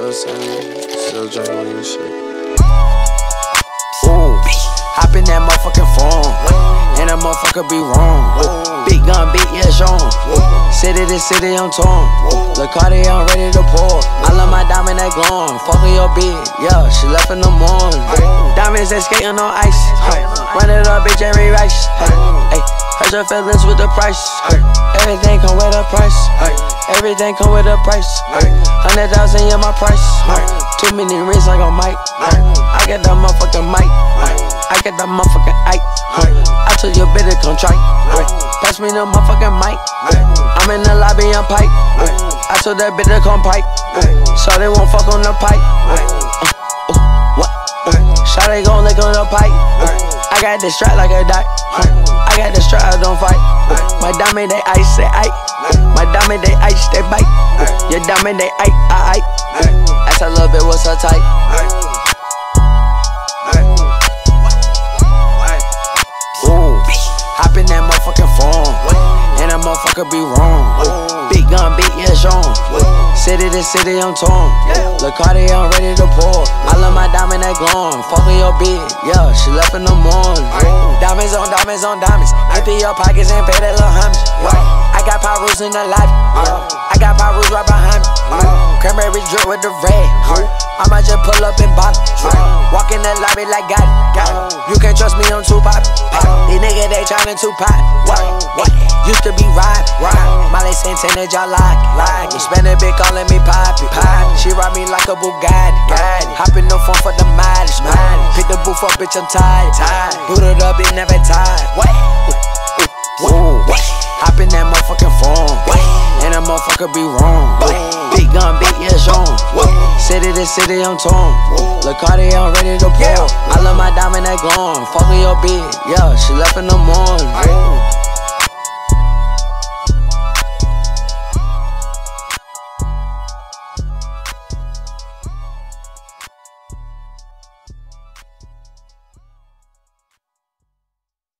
Still. Ooh, hop in that motherfucking phone, and that motherfucker be wrong. Big gun, big yeah, Sean. City to city, I'm torn. Look, Carti, I'm ready to pour. I love my diamond that glowing. Fuck with your bitch, yeah, she left in the morning. Diamonds that skating on ice. Run it up, bitch, every rice. Hey, hurt your feelings with the price. Everything come with a price. Everything come with a price. Hundred thousand, yeah, my price. Too many rings like a mic. I got that motherfucking mic. I got that motherfucking Ike. I told bitch to come try. Pass me the motherfucking mic. I'm in the lobby, I'm pipe. I told that bitch come pipe. So they won't fuck on the pipe. Uh? Shot they gon' lick on the pipe. I got the strap like a dot. I got the strap, I don't fight. My diamond, they ice, they Ike. My diamond, they ice, they bite. Your diamond, they Ike, I Ike. That's a little bit, what's her type? Ooh, hop in that motherfucking phone, and that motherfucker be wrong. Big gun, big yeah, Sean. City to city, I'm torn. Look, I'm ready to pour. I love my diamond that glowing. Fuck with your bitch, yeah, she left in the morning. Diamonds on diamonds on diamonds. Empty your pockets and pay that little homage. I got Pirus in the lobby. I got Pirus right behind me. Cranberry drip with the red. I might just pull up and bop. Walk in the lobby like got it. Got it. You can't trust me on two pop. These niggas they tryna two pop. What? Used to be ride, ride. Molly Santana, y'all like, like. Hispanic bitch calling me Poppy, Poppy. She ride me like a Bugatti, Bugatti. Hop in the phone for the mileage, mileage. Pick the booth up, bitch, I'm tired, tired. Motherfucker be wrong. Big gun, big yeah, Sean. City to city, I'm torn. Look, Carti, I'm ready to pour. I love my diamond that glowing. Fuck with your bitch, yeah, she left in the morning.